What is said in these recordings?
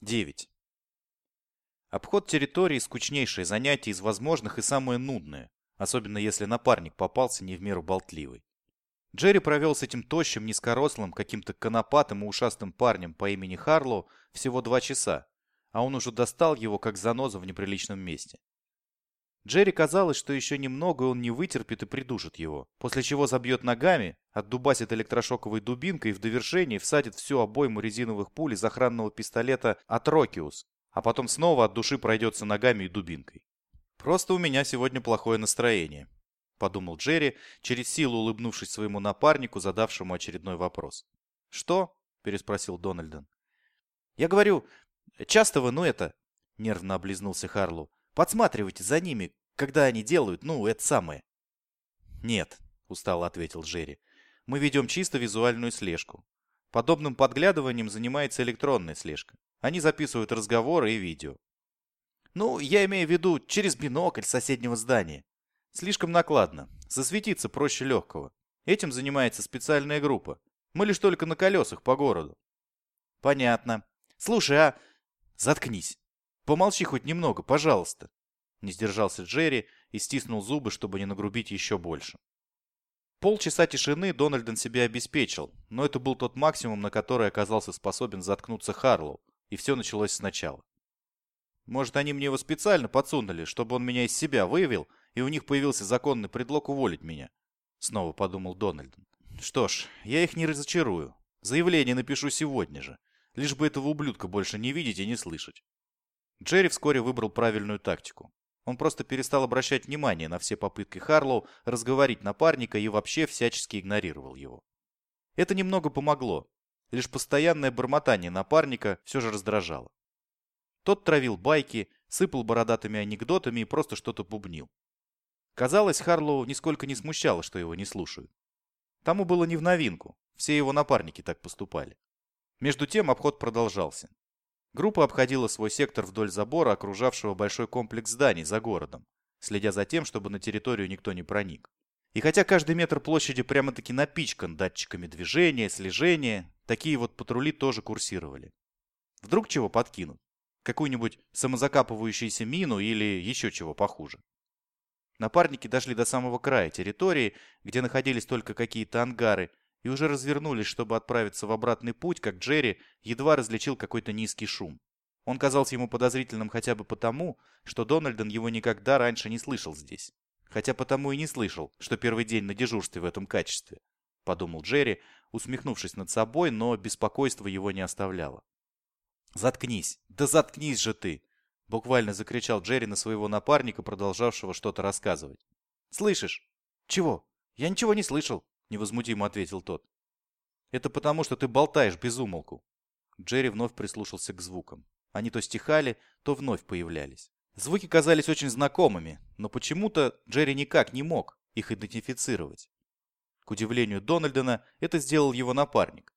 9. Обход территории – скучнейшее занятие из возможных и самое нудное, особенно если напарник попался не в меру болтливый. Джерри провел с этим тощим, низкорослым, каким-то конопатым и ушастым парнем по имени Харлоу всего два часа, а он уже достал его как заноза в неприличном месте. Джерри казалось, что еще немного он не вытерпит и придушит его, после чего забьет ногами, отдубасит электрошоковой дубинкой и в довершении всадит всю обойму резиновых пуль из охранного пистолета «Атрокиус», а потом снова от души пройдется ногами и дубинкой. «Просто у меня сегодня плохое настроение», — подумал Джерри, через силу улыбнувшись своему напарнику, задавшему очередной вопрос. «Что?» — переспросил Дональден. «Я говорю, часто вы, ну это...» — нервно облизнулся Харлоу. «Подсматривайте за ними, когда они делают, ну, это самое». «Нет», — устало ответил Джерри. «Мы ведем чисто визуальную слежку. Подобным подглядыванием занимается электронная слежка. Они записывают разговоры и видео. Ну, я имею в виду через бинокль соседнего здания. Слишком накладно. Засветиться проще легкого. Этим занимается специальная группа. Мы лишь только на колесах по городу. Понятно. Слушай, а... Заткнись. Помолчи хоть немного, пожалуйста. Не сдержался Джерри и стиснул зубы, чтобы не нагрубить еще больше. Полчаса тишины Дональден себе обеспечил, но это был тот максимум, на который оказался способен заткнуться Харлоу, и все началось сначала. Может, они мне его специально подсунули, чтобы он меня из себя выявил, и у них появился законный предлог уволить меня. Снова подумал Дональден. Что ж, я их не разочарую. Заявление напишу сегодня же. Лишь бы этого ублюдка больше не видеть и не слышать. Джерри вскоре выбрал правильную тактику. Он просто перестал обращать внимание на все попытки Харлоу разговорить напарника и вообще всячески игнорировал его. Это немного помогло. Лишь постоянное бормотание напарника все же раздражало. Тот травил байки, сыпал бородатыми анекдотами и просто что-то бубнил. Казалось, Харлоу нисколько не смущало, что его не слушают. Тому было не в новинку, все его напарники так поступали. Между тем обход продолжался. Группа обходила свой сектор вдоль забора, окружавшего большой комплекс зданий за городом, следя за тем, чтобы на территорию никто не проник. И хотя каждый метр площади прямо-таки напичкан датчиками движения, слежения, такие вот патрули тоже курсировали. Вдруг чего подкинут? Какую-нибудь самозакапывающуюся мину или еще чего похуже. Напарники дошли до самого края территории, где находились только какие-то ангары, и уже развернулись, чтобы отправиться в обратный путь, как Джерри едва различил какой-то низкий шум. Он казался ему подозрительным хотя бы потому, что Дональден его никогда раньше не слышал здесь. Хотя потому и не слышал, что первый день на дежурстве в этом качестве, подумал Джерри, усмехнувшись над собой, но беспокойство его не оставляло. «Заткнись! Да заткнись же ты!» Буквально закричал Джерри на своего напарника, продолжавшего что-то рассказывать. «Слышишь? Чего? Я ничего не слышал!» Невозмутимо ответил тот. «Это потому, что ты болтаешь без умолку». Джерри вновь прислушался к звукам. Они то стихали, то вновь появлялись. Звуки казались очень знакомыми, но почему-то Джерри никак не мог их идентифицировать. К удивлению Дональдена, это сделал его напарник.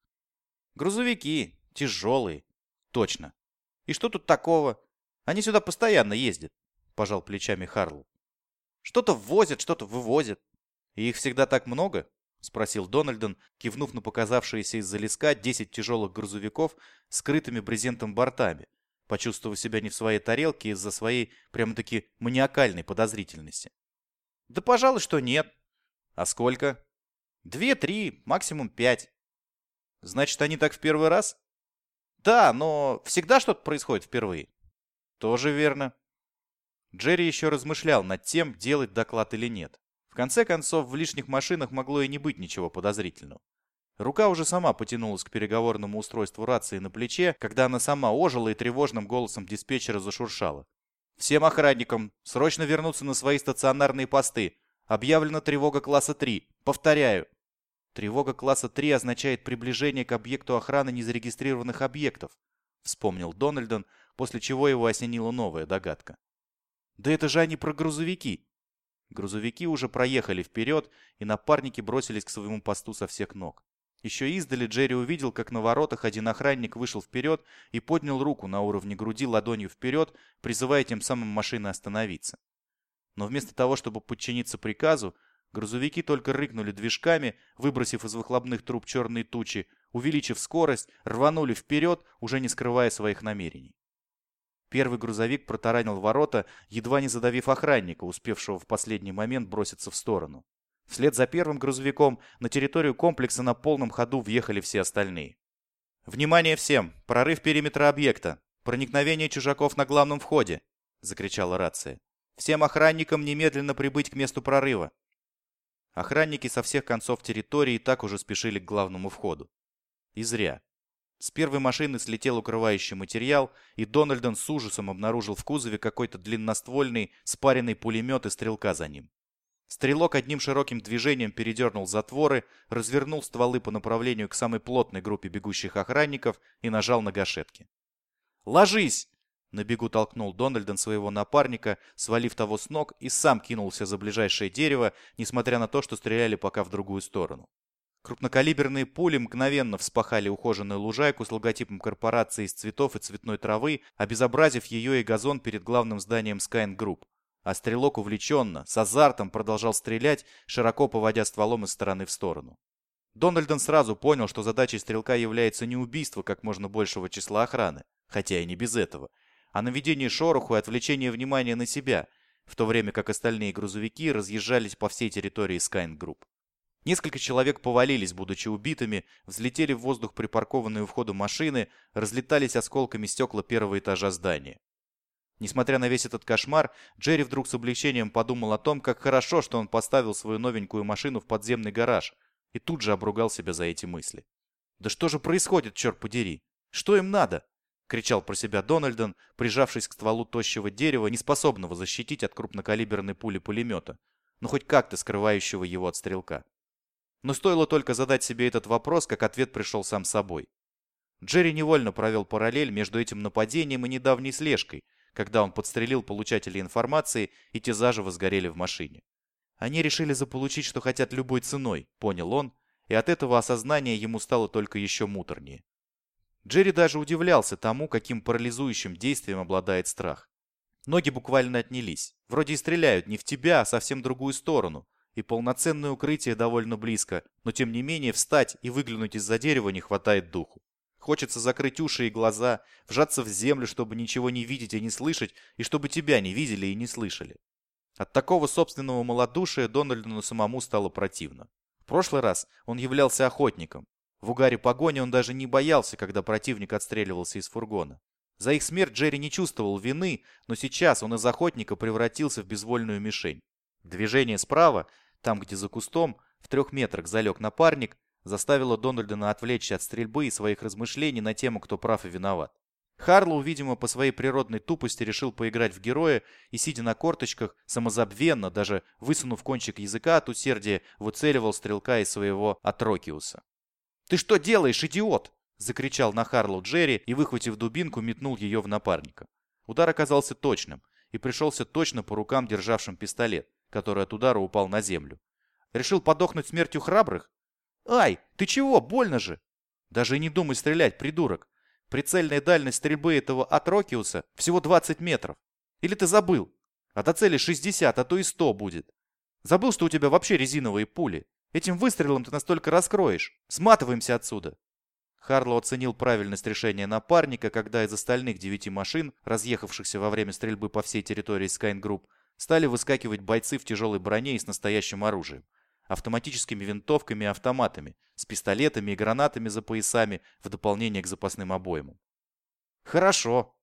«Грузовики, тяжелые. Точно. И что тут такого? Они сюда постоянно ездят», – пожал плечами Харлоу. «Что-то ввозят, что-то вывозят. И их всегда так много?» — спросил Дональден, кивнув на показавшиеся из-за леска 10 тяжелых грузовиков скрытыми брезентом бортами, почувствовав себя не в своей тарелке из-за своей прямо-таки маниакальной подозрительности. «Да, пожалуй, что нет». «А сколько?» «Две, три, максимум пять». «Значит, они так в первый раз?» «Да, но всегда что-то происходит впервые». «Тоже верно». Джерри еще размышлял над тем, делать доклад или нет. В конце концов, в лишних машинах могло и не быть ничего подозрительного. Рука уже сама потянулась к переговорному устройству рации на плече, когда она сама ожила и тревожным голосом диспетчера зашуршала. «Всем охранникам срочно вернуться на свои стационарные посты. Объявлена тревога класса 3. Повторяю». «Тревога класса 3 означает приближение к объекту охраны незарегистрированных объектов», вспомнил Дональдон, после чего его осенила новая догадка. «Да это же они про грузовики. Грузовики уже проехали вперед, и напарники бросились к своему посту со всех ног. Еще издали Джерри увидел, как на воротах один охранник вышел вперед и поднял руку на уровне груди ладонью вперед, призывая тем самым машины остановиться. Но вместо того, чтобы подчиниться приказу, Грузовики только рыкнули движками, выбросив из выхлопных труб черные тучи, увеличив скорость, рванули вперед, уже не скрывая своих намерений. Первый грузовик протаранил ворота, едва не задавив охранника, успевшего в последний момент броситься в сторону. Вслед за первым грузовиком на территорию комплекса на полном ходу въехали все остальные. «Внимание всем! Прорыв периметра объекта! Проникновение чужаков на главном входе!» — закричала рация. «Всем охранникам немедленно прибыть к месту прорыва!» Охранники со всех концов территории так уже спешили к главному входу. И зря. С первой машины слетел укрывающий материал, и Дональдон с ужасом обнаружил в кузове какой-то длинноствольный, спаренный пулемет и стрелка за ним. Стрелок одним широким движением передернул затворы, развернул стволы по направлению к самой плотной группе бегущих охранников и нажал на гашетки. «Ложись!» На бегу толкнул Дональден своего напарника, свалив того с ног, и сам кинулся за ближайшее дерево, несмотря на то, что стреляли пока в другую сторону. Крупнокалиберные пули мгновенно вспахали ухоженную лужайку с логотипом корпорации из цветов и цветной травы, обезобразив ее и газон перед главным зданием Skyne Group. А стрелок увлеченно, с азартом продолжал стрелять, широко поводя стволом из стороны в сторону. Дональден сразу понял, что задачей стрелка является не убийство как можно большего числа охраны, хотя и не без этого, а наведение шороху и отвлечение внимания на себя, в то время как остальные грузовики разъезжались по всей территории Skyne Group. Несколько человек повалились, будучи убитыми, взлетели в воздух припаркованные у входа машины, разлетались осколками стекла первого этажа здания. Несмотря на весь этот кошмар, Джерри вдруг с облегчением подумал о том, как хорошо, что он поставил свою новенькую машину в подземный гараж, и тут же обругал себя за эти мысли. «Да что же происходит, черт подери? Что им надо?» кричал про себя Дональдон, прижавшись к стволу тощего дерева, неспособного защитить от крупнокалиберной пули пулемета, но хоть как-то скрывающего его от стрелка. Но стоило только задать себе этот вопрос, как ответ пришел сам собой. Джерри невольно провел параллель между этим нападением и недавней слежкой, когда он подстрелил получателей информации, и те заживо сгорели в машине. Они решили заполучить, что хотят любой ценой, понял он, и от этого осознания ему стало только еще муторнее. Джерри даже удивлялся тому, каким парализующим действием обладает страх. Ноги буквально отнялись. Вроде и стреляют не в тебя, а совсем другую сторону. И полноценное укрытие довольно близко, но тем не менее встать и выглянуть из-за дерева не хватает духу. Хочется закрыть уши и глаза, вжаться в землю, чтобы ничего не видеть и не слышать, и чтобы тебя не видели и не слышали. От такого собственного малодушия Дональдону самому стало противно. В прошлый раз он являлся охотником, в угаре погони он даже не боялся, когда противник отстреливался из фургона. За их смерть Джерри не чувствовал вины, но сейчас он из охотника превратился в безвольную мишень. Движение справа, там где за кустом, в трех метрах залег напарник, заставило Дональдена отвлечься от стрельбы и своих размышлений на тему, кто прав и виноват. Харлоу, видимо, по своей природной тупости решил поиграть в героя и, сидя на корточках, самозабвенно, даже высунув кончик языка от усердия, выцеливал стрелка из своего Атрокиуса. «Ты что делаешь, идиот?» — закричал на Харлоу Джерри и, выхватив дубинку, метнул ее в напарника. Удар оказался точным и пришелся точно по рукам, державшим пистолет, который от удара упал на землю. Решил подохнуть смертью храбрых? «Ай, ты чего? Больно же!» «Даже не думай стрелять, придурок! Прицельная дальность стрельбы этого Атрокиуса всего 20 метров. Или ты забыл? А до цели 60, а то и 100 будет. Забыл, что у тебя вообще резиновые пули? Этим выстрелом ты настолько раскроешь. Сматываемся отсюда. Харлоу оценил правильность решения напарника, когда из остальных девяти машин, разъехавшихся во время стрельбы по всей территории Skyne стали выскакивать бойцы в тяжелой броне и с настоящим оружием. Автоматическими винтовками и автоматами, с пистолетами и гранатами за поясами в дополнение к запасным обоймам. «Хорошо»,